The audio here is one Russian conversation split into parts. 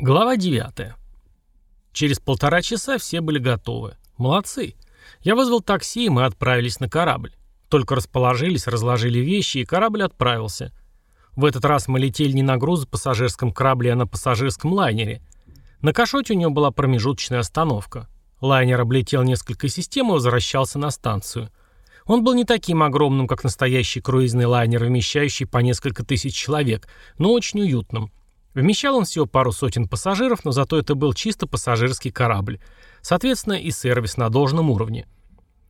Глава 9. Через полтора часа все были готовы. Молодцы. Я вызвал такси, и мы отправились на корабль. Только расположились, разложили вещи, и корабль отправился. В этот раз мы летели не на грузопассажирском корабле, а на пассажирском лайнере. На Кашоте у него была промежуточная остановка. Лайнер облетел несколько систем и возвращался на станцию. Он был не таким огромным, как настоящий круизный лайнер, вмещающий по несколько тысяч человек, но очень уютным. Вмещал он всего пару сотен пассажиров, но зато это был чисто пассажирский корабль. Соответственно, и сервис на должном уровне.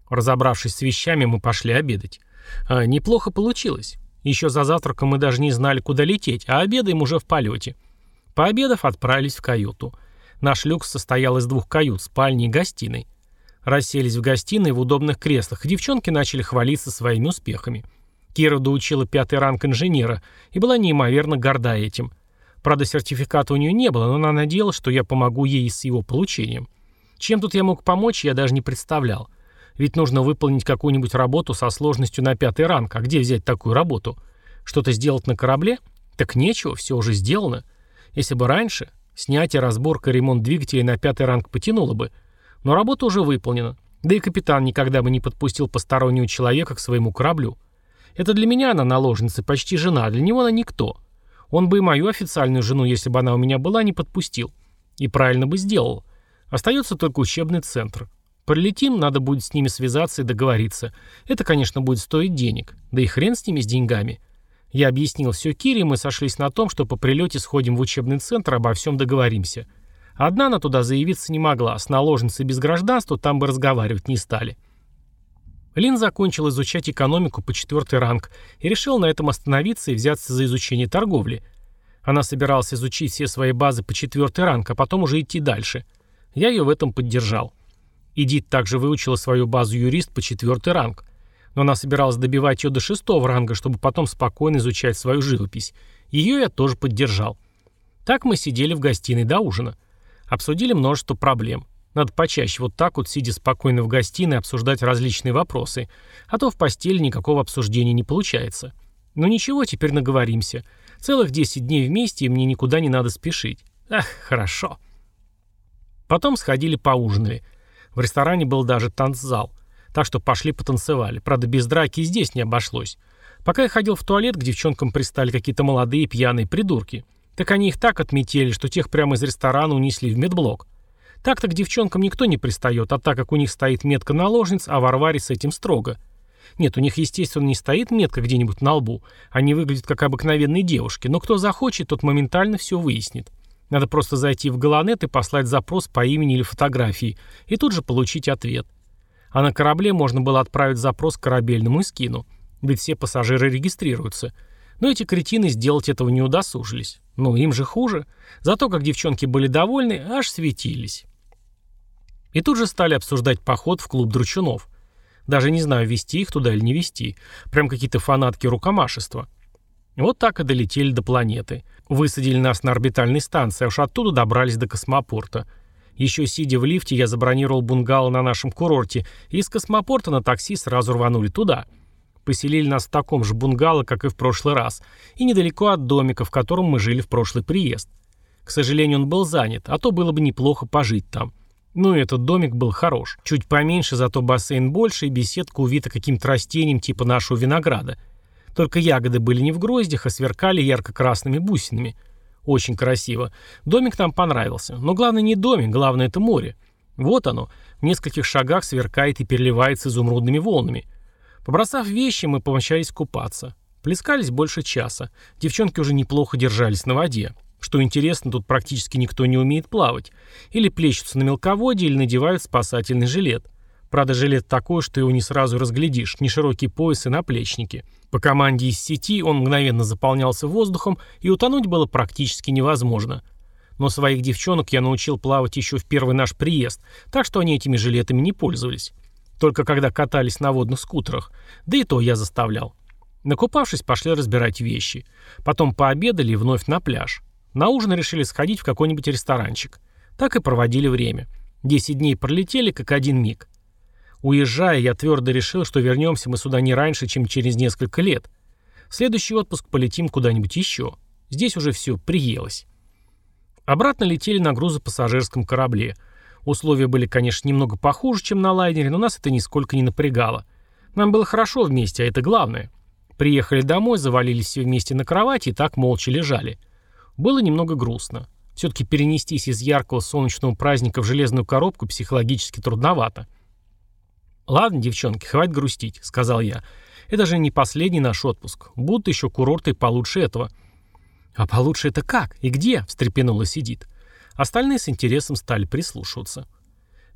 Разобравшись с вещами, мы пошли обедать. А, неплохо получилось. Еще за завтраком мы даже не знали, куда лететь, а обедаем уже в полете. Пообедав, отправились в каюту. Наш люкс состоял из двух кают, спальни и гостиной. Расселись в гостиной в удобных креслах, и девчонки начали хвалиться своими успехами. Кира доучила пятый ранг инженера и была неимоверно горда этим. Правда, сертификата у нее не было, но она надеялась, что я помогу ей с его получением. Чем тут я мог помочь, я даже не представлял. Ведь нужно выполнить какую-нибудь работу со сложностью на пятый ранг. А где взять такую работу? Что-то сделать на корабле? Так нечего, все уже сделано. Если бы раньше, снятие, разборка, ремонт двигателей на пятый ранг потянуло бы. Но работа уже выполнена. Да и капитан никогда бы не подпустил постороннего человека к своему кораблю. Это для меня она наложница, почти жена, для него она никто. Он бы и мою официальную жену, если бы она у меня была, не подпустил. И правильно бы сделал. Остается только учебный центр. Прилетим, надо будет с ними связаться и договориться. Это, конечно, будет стоить денег. Да и хрен с ними, с деньгами. Я объяснил все Кире, и мы сошлись на том, что по прилете сходим в учебный центр, обо всем договоримся. Одна она туда заявиться не могла, с наложницей без гражданства там бы разговаривать не стали. Лин закончил изучать экономику по четвертый ранг и решил на этом остановиться и взяться за изучение торговли. Она собиралась изучить все свои базы по четвертый ранг, а потом уже идти дальше. Я ее в этом поддержал. Эдит также выучила свою базу юрист по четвертый ранг. Но она собиралась добивать ее до шестого ранга, чтобы потом спокойно изучать свою живопись. Ее я тоже поддержал. Так мы сидели в гостиной до ужина. Обсудили множество проблем. Надо почаще вот так вот, сидя спокойно в гостиной, обсуждать различные вопросы. А то в постели никакого обсуждения не получается. Но ничего, теперь наговоримся. Целых 10 дней вместе, и мне никуда не надо спешить. Ах, хорошо. Потом сходили поужинали. В ресторане был даже танцзал. Так что пошли потанцевали. Правда, без драки и здесь не обошлось. Пока я ходил в туалет, к девчонкам пристали какие-то молодые пьяные придурки. Так они их так отметили, что тех прямо из ресторана унесли в медблок. Так-то к девчонкам никто не пристает, а так как у них стоит метка наложниц, а Варваре с этим строго. Нет, у них, естественно, не стоит метка где-нибудь на лбу. Они выглядят как обыкновенные девушки, но кто захочет, тот моментально все выяснит. Надо просто зайти в Галанет и послать запрос по имени или фотографии, и тут же получить ответ. А на корабле можно было отправить запрос к корабельному эскину, ведь все пассажиры регистрируются. Но эти кретины сделать этого не удосужились. Ну, им же хуже. Зато как девчонки были довольны, аж светились. И тут же стали обсуждать поход в клуб дручунов. Даже не знаю, вести их туда или не вести. Прям какие-то фанатки рукомашества. Вот так и долетели до планеты. Высадили нас на орбитальной станции, а уж оттуда добрались до космопорта. Еще сидя в лифте, я забронировал бунгало на нашем курорте, и из космопорта на такси сразу рванули туда. Поселили нас в таком же бунгало, как и в прошлый раз, и недалеко от домика, в котором мы жили в прошлый приезд. К сожалению, он был занят, а то было бы неплохо пожить там. Ну и этот домик был хорош. Чуть поменьше, зато бассейн больше и беседка увита каким-то растением типа нашего винограда. Только ягоды были не в гроздях, а сверкали ярко-красными бусинами. Очень красиво. Домик нам понравился. Но главное не домик, главное это море. Вот оно, в нескольких шагах сверкает и переливается изумрудными волнами. Побросав вещи, мы помчались купаться. Плескались больше часа. Девчонки уже неплохо держались на воде. Что интересно, тут практически никто не умеет плавать. Или плещутся на мелководье, или надевают спасательный жилет. Правда, жилет такой, что его не сразу разглядишь, не широкий пояс и наплечники. По команде из сети он мгновенно заполнялся воздухом, и утонуть было практически невозможно. Но своих девчонок я научил плавать еще в первый наш приезд, так что они этими жилетами не пользовались. Только когда катались на водных скутерах, да и то я заставлял. Накупавшись, пошли разбирать вещи. Потом пообедали и вновь на пляж. На ужин решили сходить в какой-нибудь ресторанчик. Так и проводили время. Десять дней пролетели, как один миг. Уезжая, я твердо решил, что вернемся мы сюда не раньше, чем через несколько лет. В следующий отпуск полетим куда-нибудь еще. Здесь уже все приелось. Обратно летели на грузопассажирском корабле. Условия были, конечно, немного похуже, чем на лайнере, но нас это нисколько не напрягало. Нам было хорошо вместе, а это главное. Приехали домой, завалились все вместе на кровати и так молча лежали. Было немного грустно. Все-таки перенестись из яркого солнечного праздника в железную коробку психологически трудновато. «Ладно, девчонки, хватит грустить», — сказал я. «Это же не последний наш отпуск. Будут еще курорты получше этого». «А получше это как? И где?» — встрепенулась Эдит. Остальные с интересом стали прислушиваться.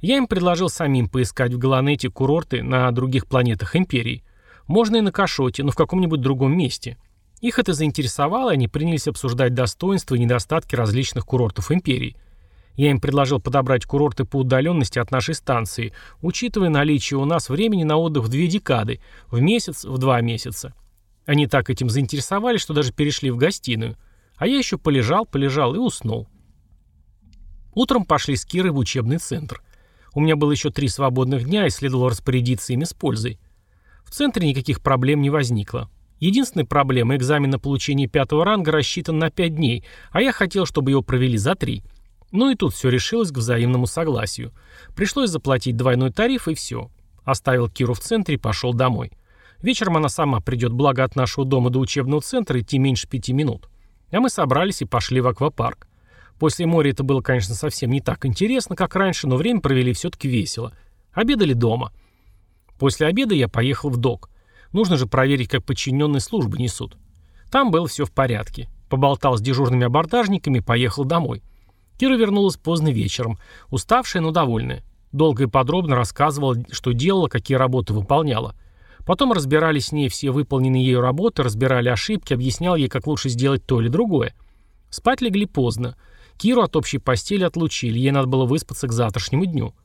Я им предложил самим поискать в Галанете курорты на других планетах Империи. Можно и на Кашоте, но в каком-нибудь другом месте. Их это заинтересовало, и они принялись обсуждать достоинства и недостатки различных курортов Империи. Я им предложил подобрать курорты по удаленности от нашей станции, учитывая наличие у нас времени на отдых в две декады, в месяц, в два месяца. Они так этим заинтересовались, что даже перешли в гостиную – а я еще полежал, полежал и уснул. Утром пошли с Кирой в учебный центр. У меня было еще три свободных дня, и следовало распорядиться ими с пользой. В центре никаких проблем не возникло. Единственная проблема – экзамен на получение пятого ранга рассчитан на пять дней, а я хотел, чтобы его провели за три. Ну и тут все решилось к взаимному согласию. Пришлось заплатить двойной тариф и все. Оставил Киру в центре и пошел домой. Вечером она сама придет, благо от нашего дома до учебного центра идти меньше пяти минут. А мы собрались и пошли в аквапарк. После моря это было, конечно, совсем не так интересно, как раньше, но время провели все-таки весело. Обедали дома. После обеда я поехал в док. Нужно же проверить, как подчиненные службы несут. Там было все в порядке. Поболтал с дежурными абордажниками поехал домой. Кира вернулась поздно вечером, уставшая, но довольная. Долго и подробно рассказывала, что делала, какие работы выполняла. Потом разбирали с ней все выполненные ею работы, разбирали ошибки, объяснял ей, как лучше сделать то или другое. Спать легли поздно. Киру от общей постели отлучили, ей надо было выспаться к завтрашнему дню.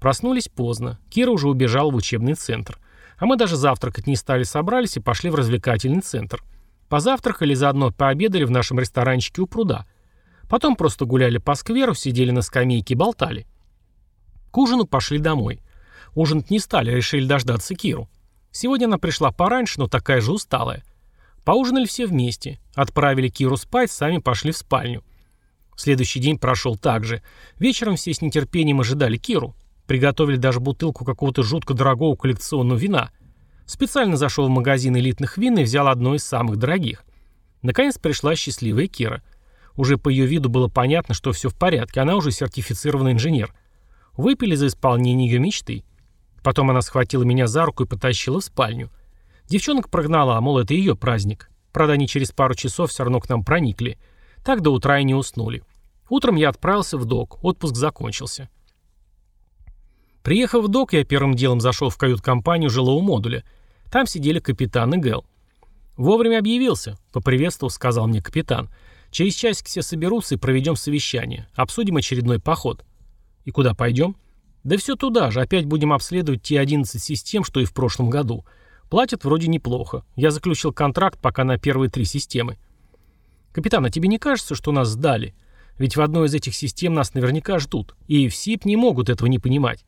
Проснулись поздно. Кира уже убежала в учебный центр. А мы даже завтракать не стали, собрались и пошли в развлекательный центр. Позавтракали, заодно пообедали в нашем ресторанчике у пруда. Потом просто гуляли по скверу, сидели на скамейке болтали. К ужину пошли домой. Ужинать не стали, решили дождаться Киру. Сегодня она пришла пораньше, но такая же усталая. Поужинали все вместе. Отправили Киру спать, сами пошли в спальню. Следующий день прошел так же. Вечером все с нетерпением ожидали Киру. Приготовили даже бутылку какого-то жутко дорогого коллекционного вина. Специально зашел в магазин элитных вин и взял одно из самых дорогих. Наконец пришла счастливая Кира. Уже по ее виду было понятно, что все в порядке, она уже сертифицированный инженер. Выпили за исполнение ее мечты. Потом она схватила меня за руку и потащила в спальню. Девчонок прогнала, а мол, это ее праздник. Правда, они через пару часов все равно к нам проникли. Так до утра и не уснули. Утром я отправился в док, отпуск закончился. Приехав в док, я первым делом зашел в кают-компанию жилого модуля. Там сидели капитан и Гэл. «Вовремя объявился», — поприветствовал, сказал мне капитан. «Через часик все соберутся и проведем совещание. Обсудим очередной поход». «И куда пойдем?» Да все туда же, опять будем обследовать те 11 систем, что и в прошлом году. Платят вроде неплохо. Я заключил контракт пока на первые три системы. Капитан, а тебе не кажется, что нас сдали? Ведь в одной из этих систем нас наверняка ждут. И в СИП не могут этого не понимать.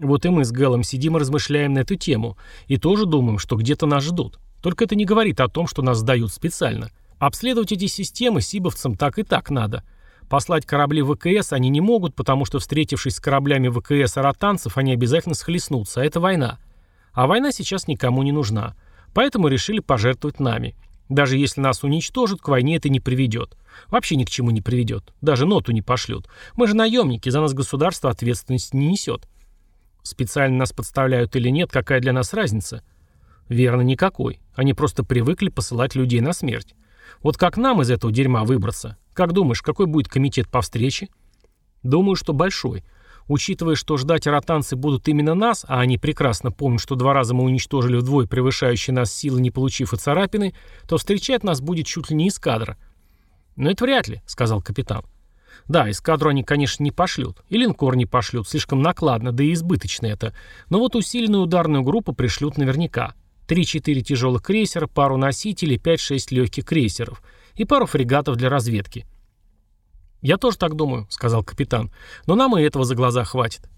Вот и мы с Гэлом сидим и размышляем на эту тему. И тоже думаем, что где-то нас ждут. Только это не говорит о том, что нас сдают специально. Обследовать эти системы сибовцам так и так надо. Послать корабли ВКС они не могут, потому что, встретившись с кораблями ВКС аратанцев, они обязательно схлестнутся, а это война. А война сейчас никому не нужна. Поэтому решили пожертвовать нами. Даже если нас уничтожат, к войне это не приведет. Вообще ни к чему не приведет. Даже ноту не пошлют. Мы же наемники, за нас государство ответственности не несет. Специально нас подставляют или нет, какая для нас разница? Верно, никакой. Они просто привыкли посылать людей на смерть. Вот как нам из этого дерьма выбраться? Как думаешь, какой будет комитет по встрече? Думаю, что большой. Учитывая, что ждать ротанцы будут именно нас, а они прекрасно помнят, что два раза мы уничтожили вдвое превышающие нас силы, не получив и царапины, то встречать нас будет чуть ли не эскадра. «Но это вряд ли», — сказал капитан. «Да, эскадру они, конечно, не пошлют. И линкор не пошлют, слишком накладно, да и избыточно это. Но вот усиленную ударную группу пришлют наверняка. Три-четыре тяжелых крейсера, пару носителей, пять-шесть легких крейсеров — и пару фрегатов для разведки. «Я тоже так думаю», — сказал капитан. «Но нам и этого за глаза хватит».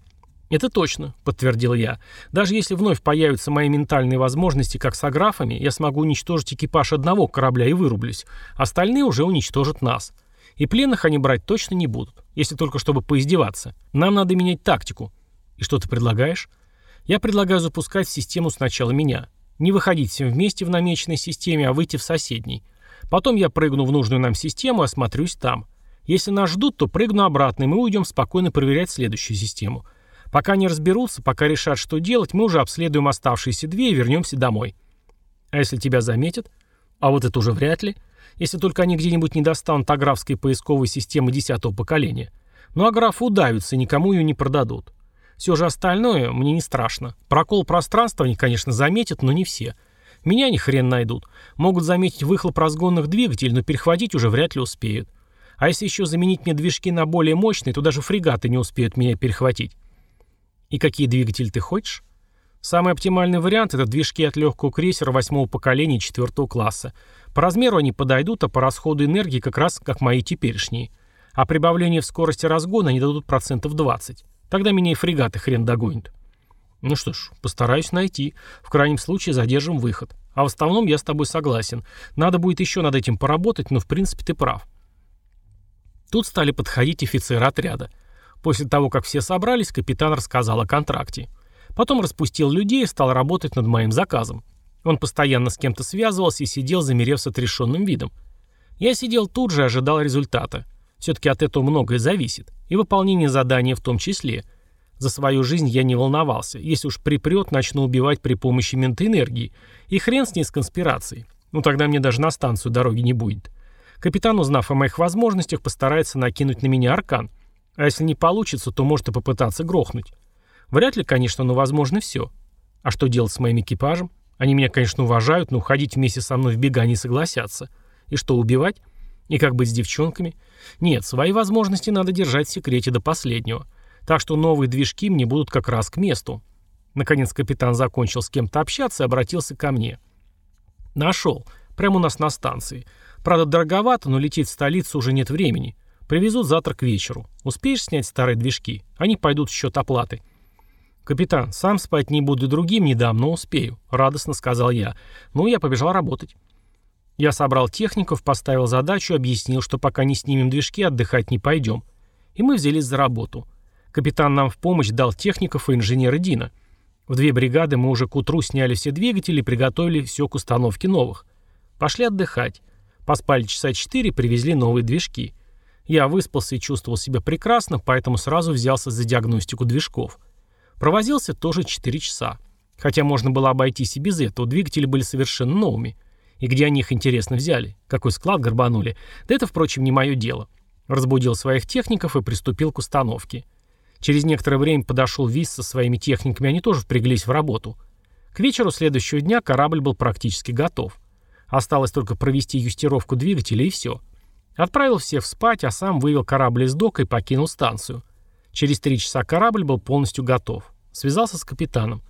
«Это точно», — подтвердил я. «Даже если вновь появятся мои ментальные возможности, как с аграфами, я смогу уничтожить экипаж одного корабля и вырублюсь. Остальные уже уничтожат нас. И пленных они брать точно не будут, если только чтобы поиздеваться. Нам надо менять тактику. И что ты предлагаешь? Я предлагаю запускать в систему сначала меня. Не выходить всем вместе в намеченной системе, а выйти в соседней. Потом я прыгну в нужную нам систему и осмотрюсь там. Если нас ждут, то прыгну обратно, и мы уйдем спокойно проверять следующую систему. Пока не разберутся, пока решат, что делать, мы уже обследуем оставшиеся две и вернемся домой. А если тебя заметят? А вот это уже вряд ли. Если только они где-нибудь не достанут аграфской поисковой системы десятого поколения. Ну а граф удавится никому ее не продадут. Все же остальное мне не страшно. Прокол пространства они, конечно, заметят, но не все. Меня они хрен найдут. Могут заметить выхлоп разгонных двигателей, но перехватить уже вряд ли успеют. А если еще заменить мне движки на более мощные, то даже фрегаты не успеют меня перехватить. И какие двигатели ты хочешь? Самый оптимальный вариант – это движки от легкого крейсера восьмого поколения четвертого класса. По размеру они подойдут, а по расходу энергии как раз как мои теперешние. А прибавление в скорости разгона они дадут процентов 20. Тогда меня и фрегаты хрен догонят. Ну что ж, постараюсь найти. В крайнем случае задержим выход. А в основном я с тобой согласен. Надо будет еще над этим поработать, но в принципе ты прав. Тут стали подходить офицеры отряда. После того, как все собрались, капитан рассказал о контракте. Потом распустил людей и стал работать над моим заказом. Он постоянно с кем-то связывался и сидел, замерев с отрешенным видом. Я сидел тут же и ожидал результата. Все-таки от этого многое зависит. И выполнение задания в том числе. За свою жизнь я не волновался. Если уж припрет, начну убивать при помощи ментоэнергии. И хрен с ней с конспирацией. Ну тогда мне даже на станцию дороги не будет. Капитан, узнав о моих возможностях, постарается накинуть на меня аркан. А если не получится, то может и попытаться грохнуть. Вряд ли, конечно, но возможно все. А что делать с моим экипажем? Они меня, конечно, уважают, но уходить вместе со мной в бега не согласятся. И что, убивать? И как быть с девчонками? Нет, свои возможности надо держать в секрете до последнего. Так что новые движки мне будут как раз к месту. Наконец капитан закончил с кем-то общаться и обратился ко мне. Нашел. Прямо у нас на станции. Правда, дороговато, но лететь в столицу уже нет времени. Привезут завтра к вечеру. Успеешь снять старые движки? Они пойдут в счет оплаты. «Капитан, сам спать не буду, другим не дам, но успею», — радостно сказал я. «Ну, я побежал работать». Я собрал техников, поставил задачу, объяснил, что пока не снимем движки, отдыхать не пойдем. И мы взялись за работу. Капитан нам в помощь дал техников и инженера Дина. В две бригады мы уже к утру сняли все двигатели и приготовили все к установке новых. Пошли отдыхать. Поспали часа четыре, привезли новые движки. Я выспался и чувствовал себя прекрасно, поэтому сразу взялся за диагностику движков. Провозился тоже 4 часа. Хотя можно было обойтись и без этого, двигатели были совершенно новыми. И где они их, интересно, взяли? Какой склад горбанули? Да это, впрочем, не мое дело. Разбудил своих техников и приступил к установке. Через некоторое время подошел Виз со своими техниками, они тоже впряглись в работу. К вечеру следующего дня корабль был практически готов. Осталось только провести юстировку двигателя и все. Отправил всех спать, а сам вывел корабль из дока и покинул станцию. Через три часа корабль был полностью готов. Связался с капитаном.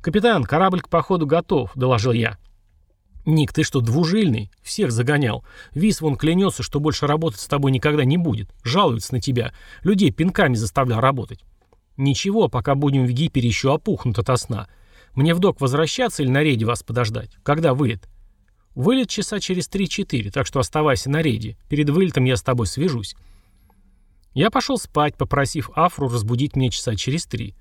«Капитан, корабль к походу готов», — доложил я. «Ник, ты что, двужильный? Всех загонял. Вис вон клянется, что больше работать с тобой никогда не будет. Жалуется на тебя. Людей пинками заставлял работать». «Ничего, пока будем в Гипере еще опухнут ото сна. Мне в док возвращаться или на рейде вас подождать? Когда вылет?» «Вылет часа через 3-4, так что оставайся на рейде. Перед вылетом я с тобой свяжусь». Я пошел спать, попросив Афру разбудить меня часа через три.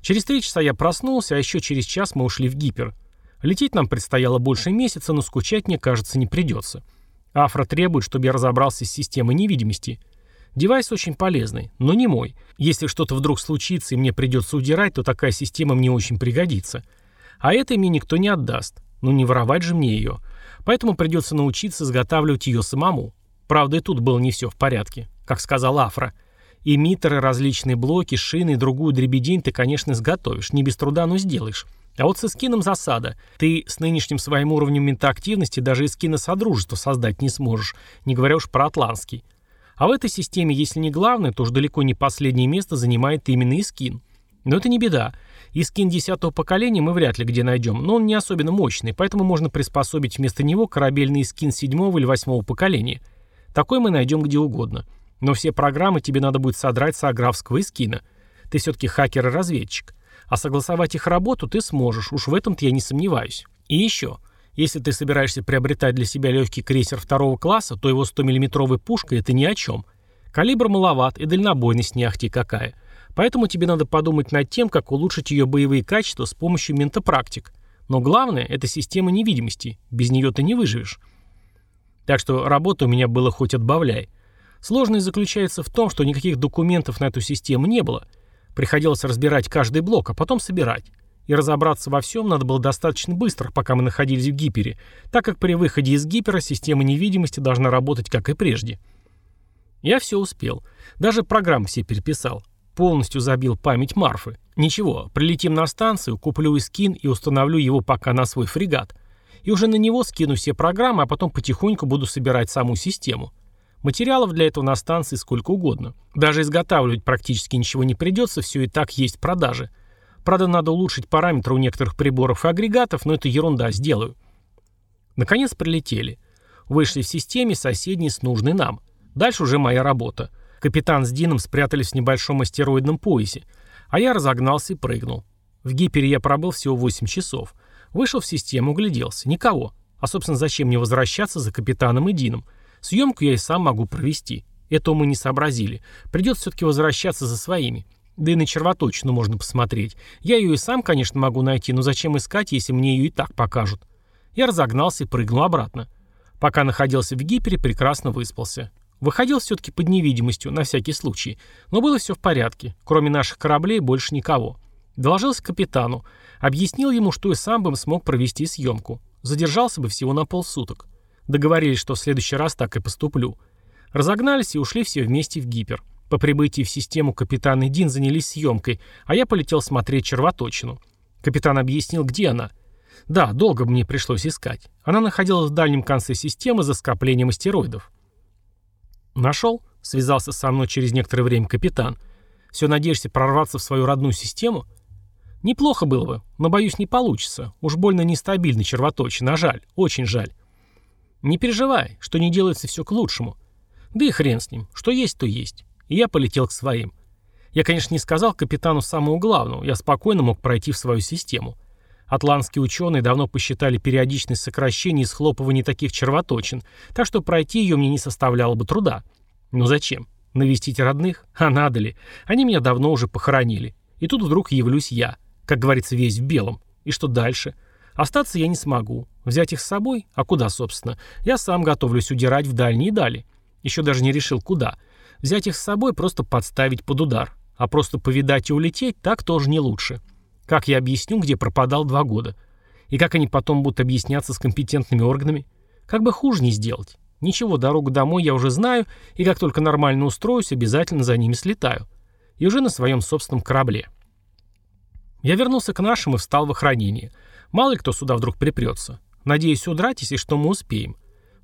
Через три часа я проснулся, а еще через час мы ушли в гипер. Лететь нам предстояло больше месяца, но скучать, мне кажется, не придется. Афра требует, чтобы я разобрался с системой невидимости. Девайс очень полезный, но не мой. Если что-то вдруг случится и мне придется удирать, то такая система мне очень пригодится. А это мне никто не отдаст. Ну не воровать же мне ее. Поэтому придется научиться изготавливать ее самому. Правда, и тут было не все в порядке как сказал Афра. Эмиттеры, различные блоки, шины и другую дребедень ты, конечно, изготовишь. Не без труда, но сделаешь. А вот со скином засада. Ты с нынешним своим уровнем ментоактивности даже из скина Содружества создать не сможешь, не говоря уж про атлантский. А в этой системе, если не главное, то уж далеко не последнее место занимает именно Искин. Но это не беда. Искин десятого поколения мы вряд ли где найдем, но он не особенно мощный, поэтому можно приспособить вместо него корабельный Искин седьмого или восьмого поколения. Такой мы найдем где угодно. Но все программы тебе надо будет содрать с аграфского эскина. Ты все-таки хакер и разведчик. А согласовать их работу ты сможешь, уж в этом-то я не сомневаюсь. И еще. Если ты собираешься приобретать для себя легкий крейсер второго класса, то его 100-миллиметровой пушкой это ни о чем. Калибр маловат и дальнобойность не ахти какая. Поэтому тебе надо подумать над тем, как улучшить ее боевые качества с помощью ментопрактик. Но главное – это система невидимости. Без нее ты не выживешь. Так что работы у меня было хоть отбавляй. Сложность заключается в том, что никаких документов на эту систему не было. Приходилось разбирать каждый блок, а потом собирать. И разобраться во всем надо было достаточно быстро, пока мы находились в гипере, так как при выходе из гипера система невидимости должна работать как и прежде. Я все успел. Даже программы все переписал. Полностью забил память Марфы. Ничего, прилетим на станцию, куплю скин и установлю его пока на свой фрегат. И уже на него скину все программы, а потом потихоньку буду собирать саму систему. Материалов для этого на станции сколько угодно. Даже изготавливать практически ничего не придется, все и так есть в продаже. Правда, надо улучшить параметры у некоторых приборов и агрегатов, но это ерунда, сделаю. Наконец прилетели. Вышли в системе, соседней с нужной нам. Дальше уже моя работа. Капитан с Дином спрятались в небольшом астероидном поясе, а я разогнался и прыгнул. В гипере я пробыл всего 8 часов. Вышел в систему, угляделся. Никого. А, собственно, зачем мне возвращаться за капитаном и Дином? Съемку я и сам могу провести. Этого мы не сообразили. Придется все-таки возвращаться за своими. Да и на червоточину можно посмотреть. Я ее и сам, конечно, могу найти, но зачем искать, если мне ее и так покажут? Я разогнался и прыгнул обратно. Пока находился в гипере, прекрасно выспался. Выходил все-таки под невидимостью, на всякий случай. Но было все в порядке. Кроме наших кораблей больше никого. Доложился капитану. Объяснил ему, что и сам бы смог провести съемку. Задержался бы всего на полсуток. Договорились, что в следующий раз так и поступлю. Разогнались и ушли все вместе в гипер. По прибытии в систему капитан и Дин занялись съемкой, а я полетел смотреть червоточину. Капитан объяснил, где она. Да, долго мне пришлось искать. Она находилась в дальнем конце системы за скоплением астероидов. «Нашел?» — связался со мной через некоторое время капитан. «Все надеешься прорваться в свою родную систему?» «Неплохо было бы, но, боюсь, не получится. Уж больно нестабильный червоточина, жаль, очень жаль». «Не переживай, что не делается все к лучшему. Да и хрен с ним, что есть, то есть». И я полетел к своим. Я, конечно, не сказал капитану самого главного, я спокойно мог пройти в свою систему. Атлантские ученые давно посчитали периодичность сокращений и схлопывания таких червоточин, так что пройти ее мне не составляло бы труда. Но зачем? Навестить родных? А надо ли? Они меня давно уже похоронили. И тут вдруг явлюсь я, как говорится, весь в белом. И что дальше? Остаться я не смогу. Взять их с собой? А куда, собственно? Я сам готовлюсь удирать в дальние дали. Еще даже не решил, куда. Взять их с собой просто подставить под удар. А просто повидать и улететь так тоже не лучше. Как я объясню, где пропадал два года? И как они потом будут объясняться с компетентными органами? Как бы хуже не сделать. Ничего, дорогу домой я уже знаю, и как только нормально устроюсь, обязательно за ними слетаю. И уже на своем собственном корабле. Я вернулся к нашим и встал в охранение. Мало ли кто сюда вдруг припрется. Надеюсь удрать, если что мы успеем.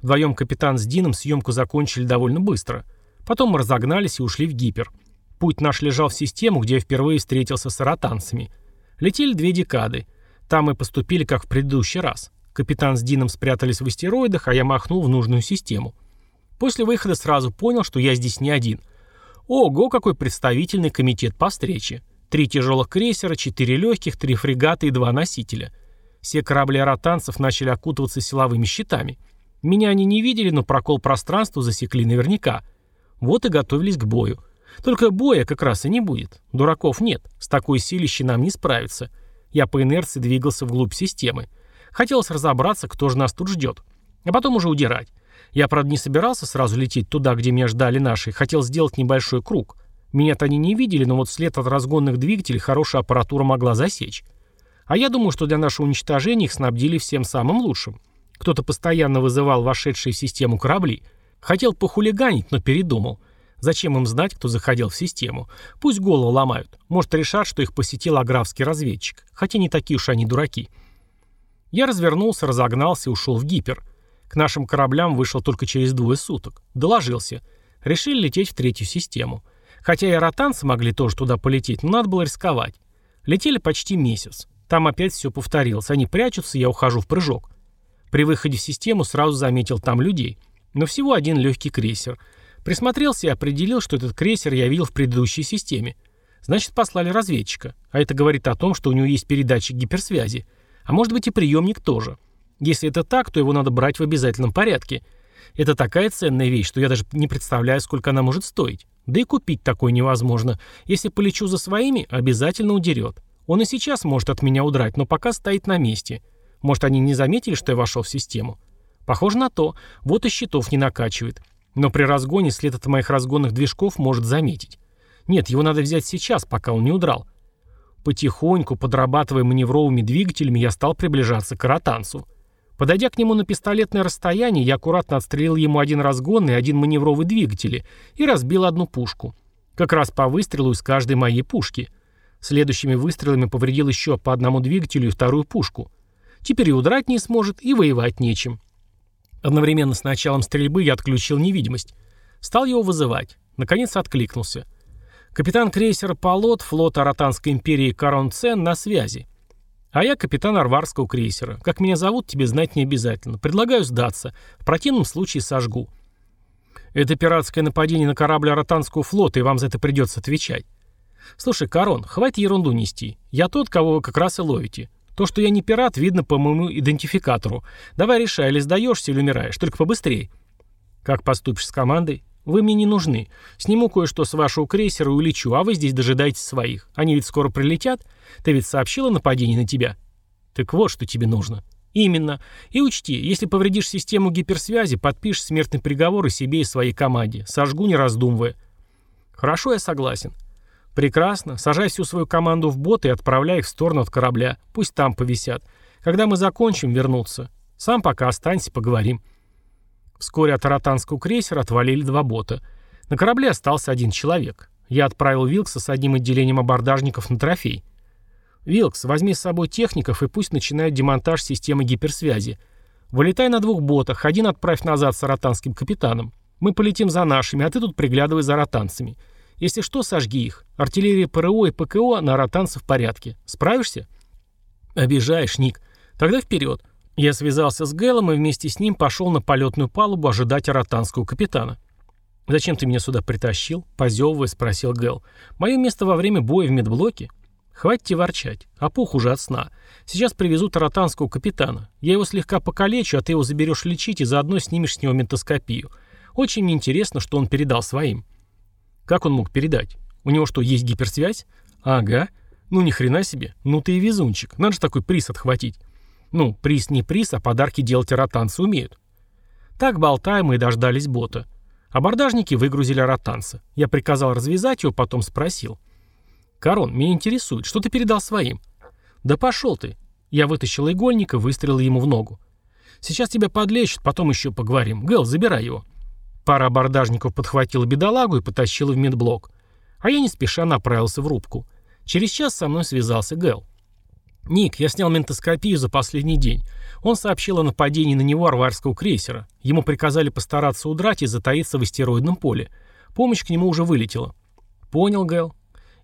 Вдвоем капитан с Дином съемку закончили довольно быстро. Потом мы разогнались и ушли в гипер. Путь наш лежал в систему, где я впервые встретился с аратанцами. Летели две декады. Там мы поступили, как в предыдущий раз. Капитан с Дином спрятались в астероидах, а я махнул в нужную систему. После выхода сразу понял, что я здесь не один. Ого, какой представительный комитет по встрече. Три тяжелых крейсера, четыре легких, три фрегата и два носителя. Все корабли аратанцев начали окутываться силовыми щитами. Меня они не видели, но прокол пространства засекли наверняка. Вот и готовились к бою. Только боя как раз и не будет. Дураков нет. С такой силищей нам не справиться. Я по инерции двигался вглубь системы. Хотелось разобраться, кто же нас тут ждет. А потом уже удирать. Я, правда, не собирался сразу лететь туда, где меня ждали наши. Хотел сделать небольшой круг. Меня-то они не видели, но вот след от разгонных двигателей хорошая аппаратура могла засечь. А я думаю, что для нашего уничтожения их снабдили всем самым лучшим. Кто-то постоянно вызывал вошедшие в систему корабли. Хотел похулиганить, но передумал. Зачем им знать, кто заходил в систему? Пусть голову ломают. Может, решат, что их посетил аграфский разведчик. Хотя не такие уж они дураки. Я развернулся, разогнался и ушел в гипер. К нашим кораблям вышел только через двое суток. Доложился. Решили лететь в третью систему. Хотя и ротанцы могли тоже туда полететь, но надо было рисковать. Летели почти месяц. Там опять все повторилось. Они прячутся, я ухожу в прыжок. При выходе в систему сразу заметил там людей. Но всего один легкий крейсер – Присмотрелся и определил, что этот крейсер я видел в предыдущей системе. Значит, послали разведчика. А это говорит о том, что у него есть передатчик гиперсвязи. А может быть и приемник тоже. Если это так, то его надо брать в обязательном порядке. Это такая ценная вещь, что я даже не представляю, сколько она может стоить. Да и купить такое невозможно. Если полечу за своими, обязательно удерет. Он и сейчас может от меня удрать, но пока стоит на месте. Может, они не заметили, что я вошел в систему? Похоже на то. Вот и счетов не накачивает. Но при разгоне след от моих разгонных движков может заметить. Нет, его надо взять сейчас, пока он не удрал. Потихоньку, подрабатывая маневровыми двигателями, я стал приближаться к ротанцу. Подойдя к нему на пистолетное расстояние, я аккуратно отстрелил ему один разгонный и один маневровый двигатели и разбил одну пушку. Как раз по выстрелу из каждой моей пушки – Следующими выстрелами повредил еще по одному двигателю и вторую пушку. Теперь и удрать не сможет, и воевать нечем. Одновременно с началом стрельбы я отключил невидимость. Стал его вызывать. Наконец откликнулся. Капитан крейсера «Полот» флота Ротанской империи Корон Цен на связи. А я капитан Арварского крейсера. Как меня зовут, тебе знать не обязательно. Предлагаю сдаться. В противном случае сожгу. Это пиратское нападение на корабль Ротанского флота, и вам за это придется отвечать. «Слушай, Корон, хватит ерунду нести. Я тот, кого вы как раз и ловите. То, что я не пират, видно по моему идентификатору. Давай решай, или сдаешься, или умираешь. Только побыстрее». «Как поступишь с командой?» «Вы мне не нужны. Сниму кое-что с вашего крейсера и улечу, а вы здесь дожидаетесь своих. Они ведь скоро прилетят. Ты ведь сообщил о нападении на тебя?» «Так вот, что тебе нужно». «Именно. И учти, если повредишь систему гиперсвязи, подпишешь смертный приговор и себе, и своей команде. Сожгу, не раздумывая». «Хорошо, я согласен. «Прекрасно. Сажай всю свою команду в бот и отправляй их в сторону от корабля. Пусть там повисят. Когда мы закончим, вернуться. Сам пока останься, поговорим». Вскоре от аратанского крейсера отвалили два бота. На корабле остался один человек. Я отправил Вилкса с одним отделением абордажников на трофей. «Вилкс, возьми с собой техников и пусть начинают демонтаж системы гиперсвязи. Вылетай на двух ботах, один отправь назад с аратанским капитаном. Мы полетим за нашими, а ты тут приглядывай за аратанцами. Если что, сожги их. Артиллерия ПРО и ПКО на ротанце в порядке. Справишься? Обижаешь, Ник. Тогда вперед. Я связался с Гэлом и вместе с ним пошел на полетную палубу ожидать ротанского капитана. «Зачем ты меня сюда притащил?» – позевывая, спросил Гэл. «Мое место во время боя в медблоке?» «Хватит ворчать. Опух уже от сна. Сейчас привезут ротанского капитана. Я его слегка покалечу, а ты его заберешь лечить и заодно снимешь с него ментоскопию. Очень мне интересно, что он передал своим». Как он мог передать? У него что, есть гиперсвязь? Ага. Ну ни хрена себе. Ну ты и везунчик. Надо же такой приз отхватить. Ну, приз не приз, а подарки делать ротанцы умеют. Так болтаем и дождались бота. Абордажники выгрузили ротанца. Я приказал развязать его, потом спросил. «Корон, меня интересует, что ты передал своим?» «Да пошел ты!» Я вытащил игольник и выстрелил ему в ногу. «Сейчас тебя подлечат, потом еще поговорим. Гэл, забирай его». Пара абордажников подхватила бедолагу и потащила в медблок. А я не спеша направился в рубку. Через час со мной связался Гэл. «Ник, я снял ментоскопию за последний день. Он сообщил о нападении на него арварского крейсера. Ему приказали постараться удрать и затаиться в астероидном поле. Помощь к нему уже вылетела». «Понял, Гэл.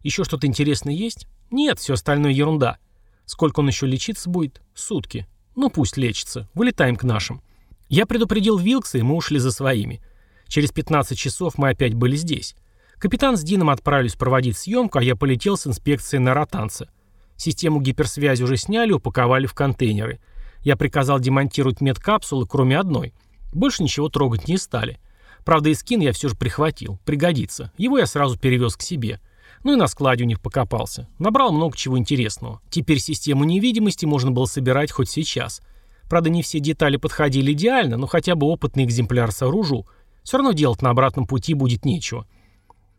Еще что-то интересное есть?» «Нет, все остальное ерунда. Сколько он еще лечиться будет?» «Сутки. Ну пусть лечится. Вылетаем к нашим». Я предупредил Вилкса, и мы ушли за своими. Через 15 часов мы опять были здесь. Капитан с Дином отправились проводить съемку, а я полетел с инспекцией на ротанце. Систему гиперсвязи уже сняли, упаковали в контейнеры. Я приказал демонтировать медкапсулы, кроме одной. Больше ничего трогать не стали. Правда, и скин я все же прихватил. Пригодится. Его я сразу перевез к себе. Ну и на складе у них покопался. Набрал много чего интересного. Теперь систему невидимости можно было собирать хоть сейчас. Правда, не все детали подходили идеально, но хотя бы опытный экземпляр сооружу. Все равно делать на обратном пути будет нечего.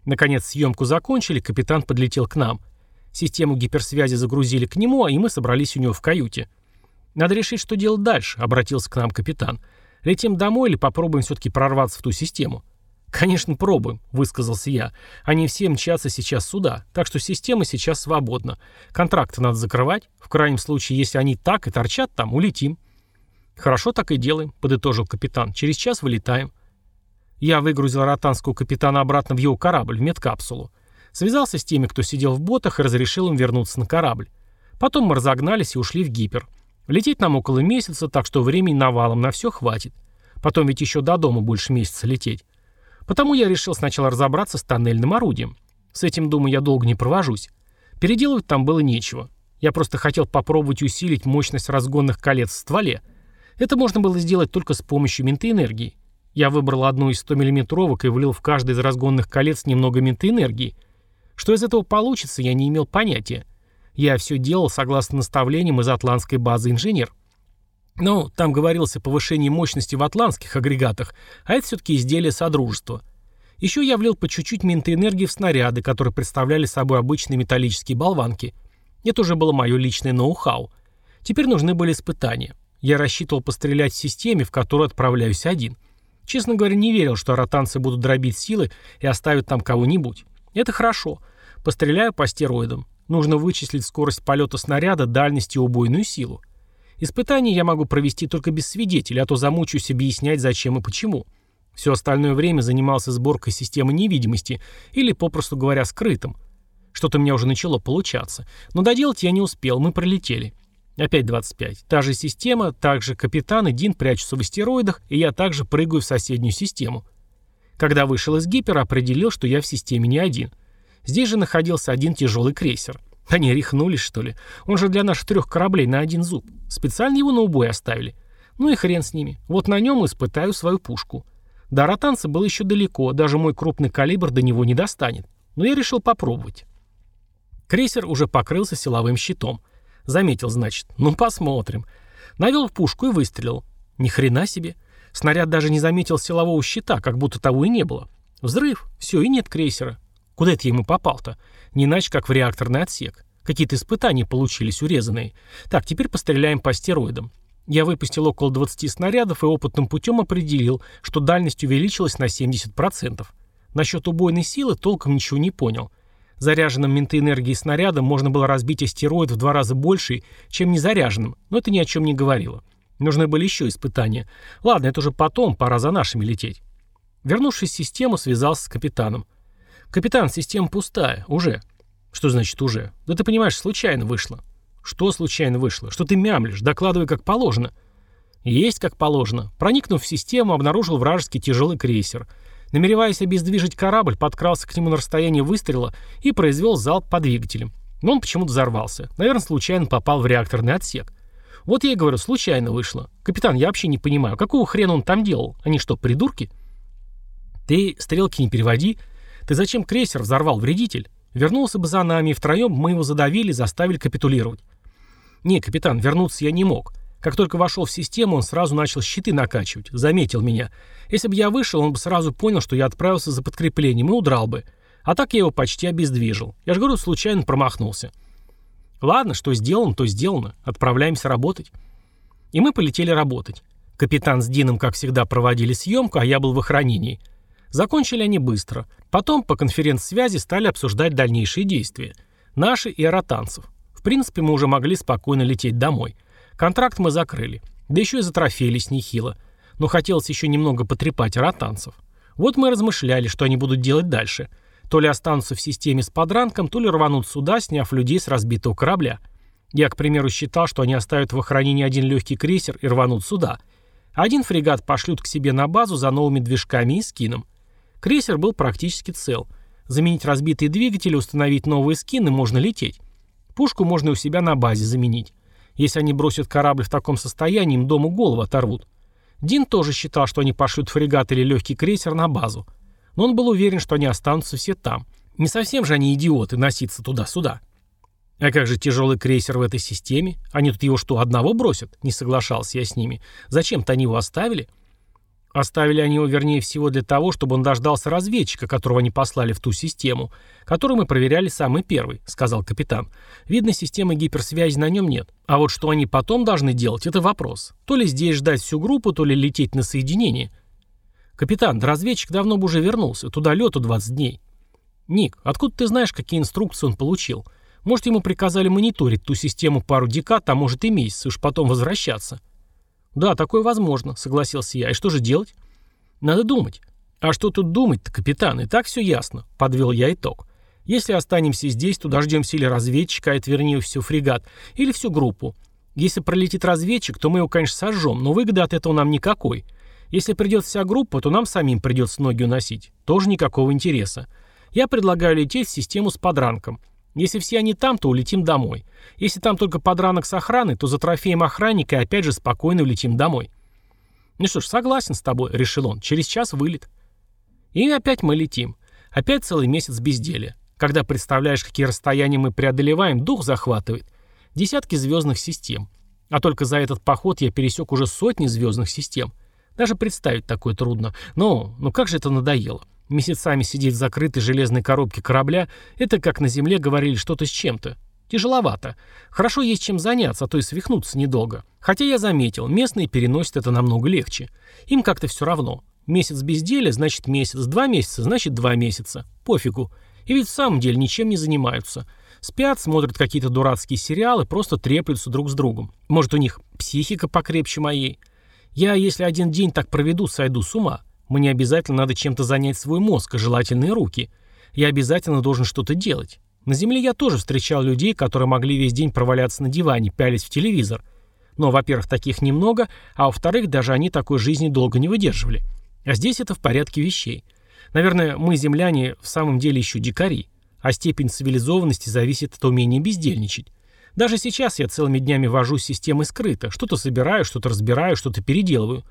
Наконец съемку закончили, капитан подлетел к нам. Систему гиперсвязи загрузили к нему, а и мы собрались у него в каюте. «Надо решить, что делать дальше», — обратился к нам капитан. «Летим домой или попробуем все-таки прорваться в ту систему?» «Конечно, пробуем», — высказался я. «Они все мчатся сейчас сюда, так что система сейчас свободна. Контракты надо закрывать. В крайнем случае, если они так и торчат там, улетим». «Хорошо, так и делаем», — подытожил капитан. «Через час вылетаем». Я выгрузил ротанского капитана обратно в его корабль, в медкапсулу. Связался с теми, кто сидел в ботах, и разрешил им вернуться на корабль. Потом мы разогнались и ушли в гипер. Лететь нам около месяца, так что времени навалом на все хватит. Потом ведь еще до дома больше месяца лететь. Потому я решил сначала разобраться с тоннельным орудием. С этим, думаю, я долго не провожусь. Переделывать там было нечего. Я просто хотел попробовать усилить мощность разгонных колец в стволе. Это можно было сделать только с помощью ментоэнергии. Я выбрал одну из 100-миллиметровок и влил в каждый из разгонных колец немного ментоэнергии. Что из этого получится, я не имел понятия. Я все делал согласно наставлениям из атлантской базы инженер. Ну, там говорилось о повышении мощности в атлантских агрегатах, а это все-таки изделие Содружества. Еще я влил по чуть-чуть ментоэнергии в снаряды, которые представляли собой обычные металлические болванки. Это уже было мое личное ноу-хау. Теперь нужны были испытания. Я рассчитывал пострелять в системе, в которую отправляюсь один. Честно говоря, не верил, что ротанцы будут дробить силы и оставят там кого-нибудь. Это хорошо. Постреляю по стероидам. Нужно вычислить скорость полета снаряда, дальность и убойную силу. Испытания я могу провести только без свидетелей, а то замучусь объяснять, зачем и почему. Все остальное время занимался сборкой системы невидимости, или, попросту говоря, скрытым. Что-то у меня уже начало получаться. Но доделать я не успел, мы пролетели. Опять 25. Та же система, также капитан и Дин прячутся в астероидах, и я также прыгаю в соседнюю систему. Когда вышел из гипера, определил, что я в системе не один. Здесь же находился один тяжелый крейсер. Они рехнулись, что ли? Он же для наших трех кораблей на один зуб. Специально его на убой оставили. Ну и хрен с ними. Вот на нем испытаю свою пушку. До ротанца было еще далеко, даже мой крупный калибр до него не достанет. Но я решил попробовать. Крейсер уже покрылся силовым щитом. Заметил, значит. Ну, посмотрим. Навел в пушку и выстрелил. Ни хрена себе. Снаряд даже не заметил силового щита, как будто того и не было. Взрыв. Все, и нет крейсера. Куда это ему попал-то? Не иначе, как в реакторный отсек. Какие-то испытания получились урезанные. Так, теперь постреляем по астероидам. Я выпустил около 20 снарядов и опытным путем определил, что дальность увеличилась на 70%. Насчет убойной силы толком ничего не понял. Заряженным ментоэнергией снарядом можно было разбить астероид в два раза больше, чем незаряженным, но это ни о чем не говорило. Нужны были еще испытания. Ладно, это уже потом, пора за нашими лететь. Вернувшись в систему, связался с капитаном. «Капитан, система пустая. Уже». «Что значит «уже»?» «Да ты понимаешь, случайно вышло». «Что случайно вышло? Что ты мямлишь? Докладывай как положено». «Есть как положено». Проникнув в систему, обнаружил вражеский тяжелый крейсер. Намереваясь обездвижить корабль, подкрался к нему на расстояние выстрела и произвел залп по двигателям. Но он почему-то взорвался. Наверное, случайно попал в реакторный отсек. Вот я и говорю, случайно вышло. Капитан, я вообще не понимаю, какого хрена он там делал? Они что, придурки? Ты стрелки не переводи, ты зачем крейсер взорвал, вредитель? Вернулся бы за нами, и втроем мы его задавили и заставили капитулировать. Не, капитан, вернуться я не мог. Как только вошел в систему, он сразу начал щиты накачивать. Заметил меня. Если бы я вышел, он бы сразу понял, что я отправился за подкреплением и удрал бы. А так я его почти обездвижил. Я же говорю, случайно промахнулся. Ладно, что сделано, то сделано. Отправляемся работать. И мы полетели работать. Капитан с Дином, как всегда, проводили съемку, а я был в охранении. Закончили они быстро. Потом по конференц-связи стали обсуждать дальнейшие действия. Наши и аратанцев. В принципе, мы уже могли спокойно лететь домой. Контракт мы закрыли. Да еще и затрофеились нехило. Но хотелось еще немного потрепать аратанцев. Вот мы размышляли, что они будут делать дальше. То ли останутся в системе с подранком, то ли рванут сюда, сняв людей с разбитого корабля. Я, к примеру, считал, что они оставят в охранении один легкий крейсер и рванут сюда. Один фрегат пошлют к себе на базу за новыми движками и скином. Крейсер был практически цел. Заменить разбитые двигатели, установить новые скины, можно лететь. Пушку можно у себя на базе заменить. Если они бросят корабль в таком состоянии, им дому голову оторвут. Дин тоже считал, что они пошлют фрегат или легкий крейсер на базу. Но он был уверен, что они останутся все там. Не совсем же они идиоты носиться туда-сюда. А как же тяжелый крейсер в этой системе? Они тут его что, одного бросят? Не соглашался я с ними. Зачем-то они его оставили? Оставили они его, вернее всего, для того, чтобы он дождался разведчика, которого они послали в ту систему, которую мы проверяли самый первый, сказал капитан. Видно, системы гиперсвязи на нем нет. А вот что они потом должны делать, это вопрос. То ли здесь ждать всю группу, то ли лететь на соединение. Капитан, да разведчик давно бы уже вернулся, туда лету 20 дней. Ник, откуда ты знаешь, какие инструкции он получил? Может, ему приказали мониторить ту систему пару декад, а может и месяц, уж потом возвращаться. «Да, такое возможно», — согласился я. «И что же делать?» «Надо думать». «А что тут думать-то, капитан? И так все ясно», — подвел я итог. «Если останемся здесь, то дождемся или разведчика, а это вернее всю фрегат, или всю группу. Если пролетит разведчик, то мы его, конечно, сожжем, но выгоды от этого нам никакой. Если придет вся группа, то нам самим придется ноги уносить. Тоже никакого интереса. Я предлагаю лететь в систему с подранком. Если все они там, то улетим домой. Если там только подранок с охраной, то за трофеем охранника и опять же спокойно улетим домой. Ну что ж, согласен с тобой, решил он. Через час вылет. И опять мы летим. Опять целый месяц безделия. Когда представляешь, какие расстояния мы преодолеваем, дух захватывает. Десятки звездных систем. А только за этот поход я пересек уже сотни звездных систем. Даже представить такое трудно. Но, ну как же это надоело. Месяцами сидеть в закрытой железной коробке корабля – это, как на Земле говорили, что-то с чем-то. Тяжеловато. Хорошо есть чем заняться, а то и свихнуться недолго. Хотя я заметил, местные переносят это намного легче. Им как-то все равно. Месяц безделия – значит месяц, два месяца – значит два месяца. Пофигу. И ведь в самом деле ничем не занимаются. Спят, смотрят какие-то дурацкие сериалы, просто треплются друг с другом. Может, у них психика покрепче моей. Я, если один день так проведу, сойду с ума. Мне обязательно надо чем-то занять свой мозг, а желательно и руки. Я обязательно должен что-то делать. На Земле я тоже встречал людей, которые могли весь день проваляться на диване, пялись в телевизор. Но, во-первых, таких немного, а во-вторых, даже они такой жизни долго не выдерживали. А здесь это в порядке вещей. Наверное, мы, земляне, в самом деле еще дикари. А степень цивилизованности зависит от умения бездельничать. Даже сейчас я целыми днями вожу с системой скрыто. Что-то собираю, что-то разбираю, что-то переделываю.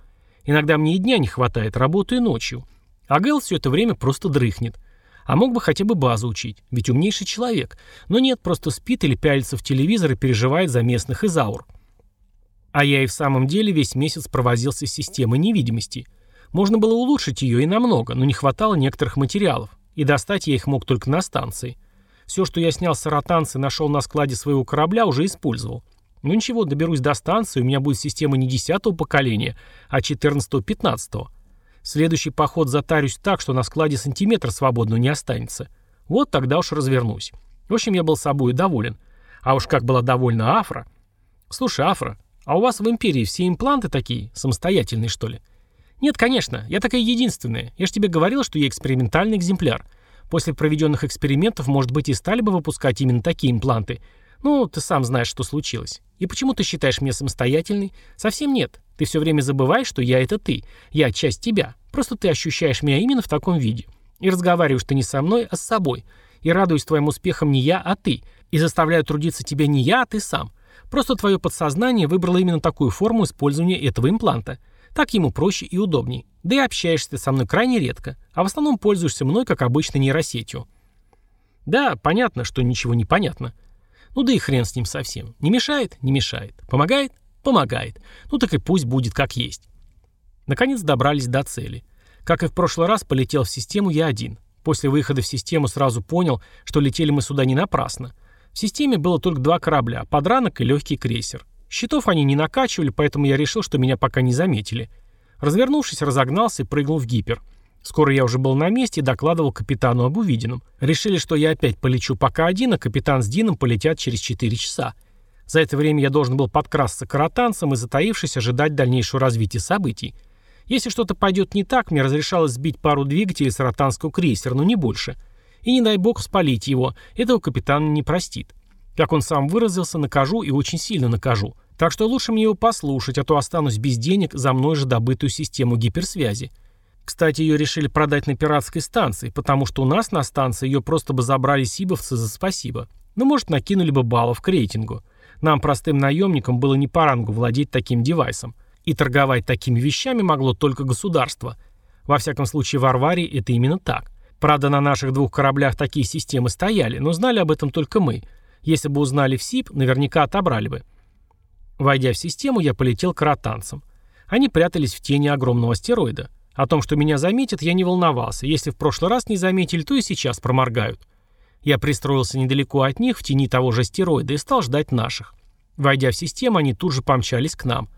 Иногда мне и дня не хватает, работаю ночью. А Гэл все это время просто дрыхнет. А мог бы хотя бы базу учить, ведь умнейший человек. Но нет, просто спит или пялится в телевизор и переживает за местных изаур. А я и в самом деле весь месяц провозился с системой невидимости. Можно было улучшить ее и намного, но не хватало некоторых материалов. И достать я их мог только на станции. Все, что я снял с саратанца и нашел на складе своего корабля, уже использовал. Ну ничего, доберусь до станции, у меня будет система не десятого поколения, а четырнадцатого-пятнадцатого. Следующий поход затарюсь так, что на складе сантиметра свободного не останется. Вот тогда уж развернусь. В общем, я был собой доволен. А уж как была довольна Афра. Слушай, Афра, а у вас в Империи все импланты такие, самостоятельные, что ли? Нет, конечно, я такая единственная. Я же тебе говорил, что я экспериментальный экземпляр. После проведенных экспериментов, может быть, и стали бы выпускать именно такие импланты. Ну, ты сам знаешь, что случилось. И почему ты считаешь меня самостоятельной? Совсем нет. Ты все время забываешь, что я — это ты. Я — часть тебя. Просто ты ощущаешь меня именно в таком виде. И разговариваешь ты не со мной, а с собой. И радуюсь твоим успехам не я, а ты. И заставляю трудиться тебя не я, а ты сам. Просто твое подсознание выбрало именно такую форму использования этого импланта. Так ему проще и удобней. Да и общаешься ты со мной крайне редко, а в основном пользуешься мной как обычной нейросетью. Да, понятно, что ничего не понятно. Ну да и хрен с ним совсем. Не мешает? Не мешает. Помогает? Помогает. Ну так и пусть будет как есть. Наконец добрались до цели. Как и в прошлый раз, полетел в систему я один. После выхода в систему сразу понял, что летели мы сюда не напрасно. В системе было только два корабля – подранок и легкий крейсер. Щитов они не накачивали, поэтому я решил, что меня пока не заметили. Развернувшись, разогнался и прыгнул в гипер. Скоро я уже был на месте и докладывал капитану об увиденном. Решили, что я опять полечу пока один, а капитан с Дином полетят через 4 часа. За это время я должен был подкрасться к каратанцам и, затаившись, ожидать дальнейшего развития событий. Если что-то пойдет не так, мне разрешалось сбить пару двигателей с ротанского крейсера, но не больше. И не дай бог спалить его, этого капитан не простит. Как он сам выразился, накажу и очень сильно накажу. Так что лучше мне его послушать, а то останусь без денег за мной же добытую систему гиперсвязи. Кстати, ее решили продать на пиратской станции, потому что у нас на станции ее просто бы забрали сибовцы за спасибо. Ну, может, накинули бы баллов к рейтингу. Нам, простым наемникам, было не по рангу владеть таким девайсом. И торговать такими вещами могло только государство. Во всяком случае, в Арварии это именно так. Правда, на наших двух кораблях такие системы стояли, но знали об этом только мы – если бы узнали в СИП, наверняка отобрали бы. Войдя в систему, я полетел к ротанцам. Они прятались в тени огромного астероида. О том, что меня заметят, я не волновался. Если в прошлый раз не заметили, то и сейчас проморгают. Я пристроился недалеко от них, в тени того же астероида, и стал ждать наших. Войдя в систему, они тут же помчались к нам.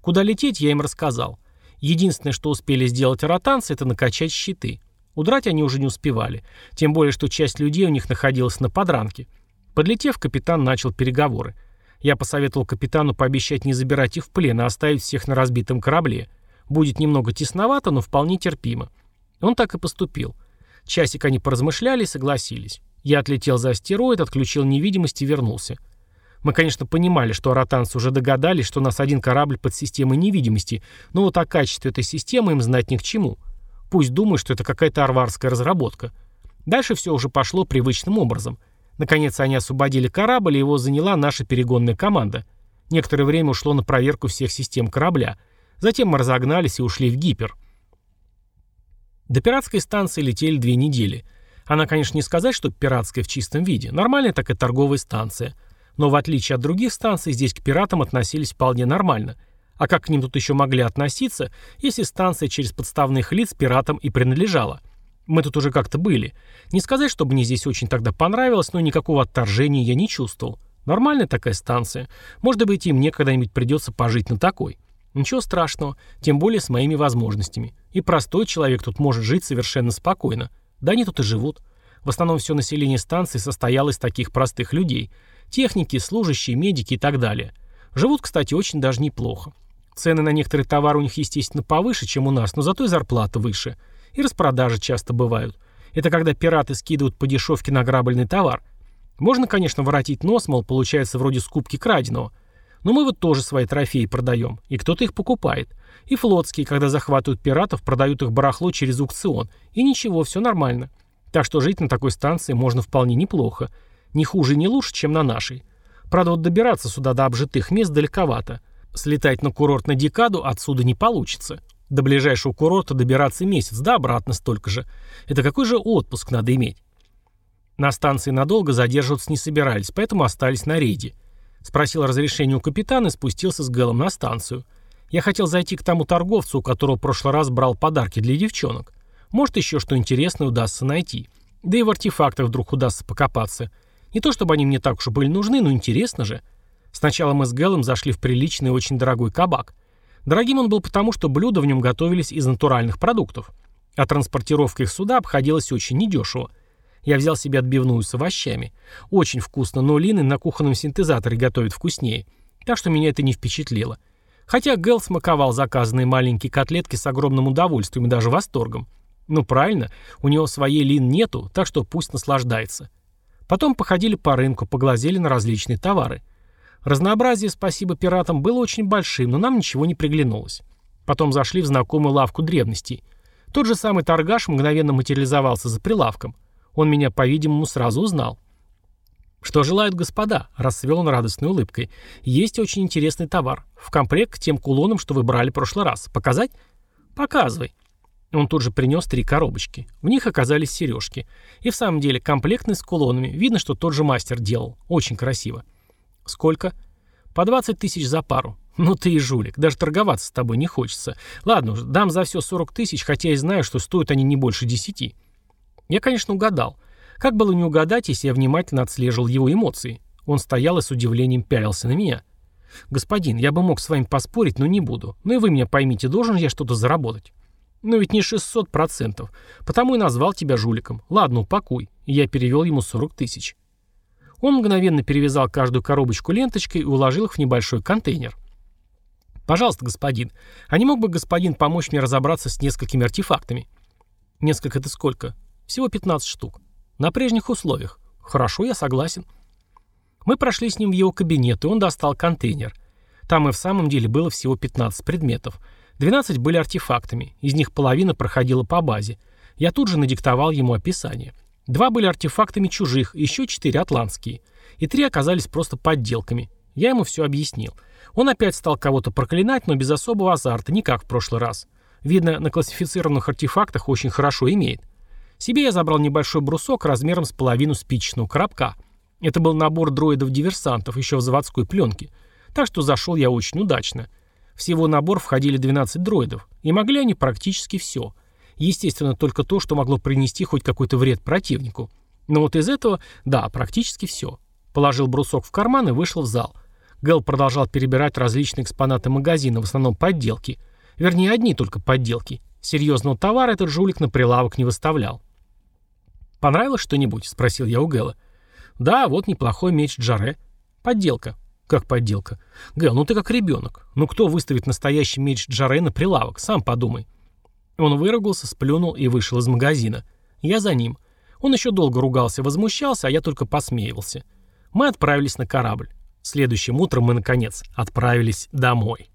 Куда лететь, я им рассказал. Единственное, что успели сделать ротанцы, это накачать щиты. Удрать они уже не успевали. Тем более, что часть людей у них находилась на подранке. Подлетев, капитан начал переговоры. Я посоветовал капитану пообещать не забирать их в плен, а оставить всех на разбитом корабле. Будет немного тесновато, но вполне терпимо. Он так и поступил. Часик они поразмышляли и согласились. Я отлетел за астероид, отключил невидимость и вернулся. Мы, конечно, понимали, что аратанцы уже догадались, что у нас один корабль под системой невидимости, но вот о качестве этой системы им знать ни к чему. Пусть думают, что это какая-то арварская разработка. Дальше все уже пошло привычным образом – Наконец они освободили корабль, и его заняла наша перегонная команда. Некоторое время ушло на проверку всех систем корабля. Затем мы разогнались и ушли в гипер. До пиратской станции летели две недели. Она, конечно, не сказать, что пиратская в чистом виде. Нормальная такая торговая станция. Но в отличие от других станций, здесь к пиратам относились вполне нормально. А как к ним тут еще могли относиться, если станция через подставных лиц пиратам и принадлежала? Мы тут уже как-то были. Не сказать, чтобы мне здесь очень тогда понравилось, но никакого отторжения я не чувствовал. Нормальная такая станция. Может быть, и мне когда-нибудь придется пожить на такой. Ничего страшного, тем более с моими возможностями. И простой человек тут может жить совершенно спокойно. Да они тут и живут. В основном все население станции состояло из таких простых людей. Техники, служащие, медики и так далее. Живут, кстати, очень даже неплохо. Цены на некоторые товары у них, естественно, повыше, чем у нас, но зато и зарплата выше. И распродажи часто бывают. Это когда пираты скидывают по дешевке награбленный товар. Можно, конечно, воротить нос, мол, получается вроде скупки краденого. Но мы вот тоже свои трофеи продаем, и кто-то их покупает. И флотские, когда захватывают пиратов, продают их барахло через аукцион. И ничего, все нормально. Так что жить на такой станции можно вполне неплохо. Не хуже и не лучше, чем на нашей. Правда, вот добираться сюда до обжитых мест далековато. Слетать на курорт на декаду отсюда не получится. До ближайшего курорта добираться месяц, да обратно столько же. Это какой же отпуск надо иметь? На станции надолго задерживаться не собирались, поэтому остались на рейде. Спросил разрешение у капитана и спустился с Гэлом на станцию. Я хотел зайти к тому торговцу, у которого в прошлый раз брал подарки для девчонок. Может, еще что интересное удастся найти. Да и в артефактах вдруг удастся покопаться. Не то чтобы они мне так уж были нужны, но интересно же. Сначала мы с Гэлом зашли в приличный и очень дорогой кабак. Дорогим он был потому, что блюда в нем готовились из натуральных продуктов. А транспортировка их сюда обходилась очень недешево. Я взял себе отбивную с овощами. Очень вкусно, но Лины на кухонном синтезаторе готовят вкуснее. Так что меня это не впечатлило. Хотя Гэл смаковал заказанные маленькие котлетки с огромным удовольствием и даже восторгом. Ну правильно, у него своей Лин нету, так что пусть наслаждается. Потом походили по рынку, поглазели на различные товары. Разнообразие, спасибо пиратам, было очень большим, но нам ничего не приглянулось. Потом зашли в знакомую лавку древностей. Тот же самый торгаш мгновенно материализовался за прилавком. Он меня, по-видимому, сразу узнал. «Что желают господа?» – расцвел он радостной улыбкой. «Есть очень интересный товар. В комплект к тем кулонам, что вы брали в прошлый раз. Показать?» «Показывай». Он тут же принес три коробочки. В них оказались сережки. И в самом деле комплектный с кулонами. Видно, что тот же мастер делал. Очень красиво. «Сколько?» «По 20 тысяч за пару». «Ну ты и жулик, даже торговаться с тобой не хочется. Ладно дам за все 40 тысяч, хотя и знаю, что стоят они не больше 10». Я, конечно, угадал. Как было не угадать, если я внимательно отслеживал его эмоции? Он стоял и с удивлением пялился на меня. «Господин, я бы мог с вами поспорить, но не буду. Ну и вы меня поймите, должен я что-то заработать». «Ну ведь не 600%. Потому и назвал тебя жуликом. Ладно, упакуй». И я перевел ему 40 тысяч. Он мгновенно перевязал каждую коробочку ленточкой и уложил их в небольшой контейнер. «Пожалуйста, господин, а не мог бы господин помочь мне разобраться с несколькими артефактами?» «Несколько это сколько?» «Всего 15 штук. На прежних условиях. Хорошо, я согласен». Мы прошли с ним в его кабинет, и он достал контейнер. Там и в самом деле было всего 15 предметов. 12 были артефактами, из них половина проходила по базе. Я тут же надиктовал ему описание. Два были артефактами чужих, еще четыре атлантские. И три оказались просто подделками. Я ему все объяснил. Он опять стал кого-то проклинать, но без особого азарта, не как в прошлый раз. Видно, на классифицированных артефактах очень хорошо имеет. Себе я забрал небольшой брусок размером с половину спичечного коробка. Это был набор дроидов-диверсантов, еще в заводской пленке. Так что зашел я очень удачно. Всего набор входили 12 дроидов, и могли они практически все. Естественно, только то, что могло принести хоть какой-то вред противнику. Но вот из этого, да, практически все. Положил брусок в карман и вышел в зал. Гэл продолжал перебирать различные экспонаты магазина, в основном подделки. Вернее, одни только подделки. Серьезного товара этот жулик на прилавок не выставлял. «Понравилось что-нибудь?» — спросил я у Гэла. «Да, вот неплохой меч Джаре. Подделка». «Как подделка?» «Гэл, ну ты как ребенок. Ну кто выставит настоящий меч Джаре на прилавок? Сам подумай». Он выругался, сплюнул и вышел из магазина. Я за ним. Он еще долго ругался, возмущался, а я только посмеивался. Мы отправились на корабль. Следующим утром мы, наконец, отправились домой.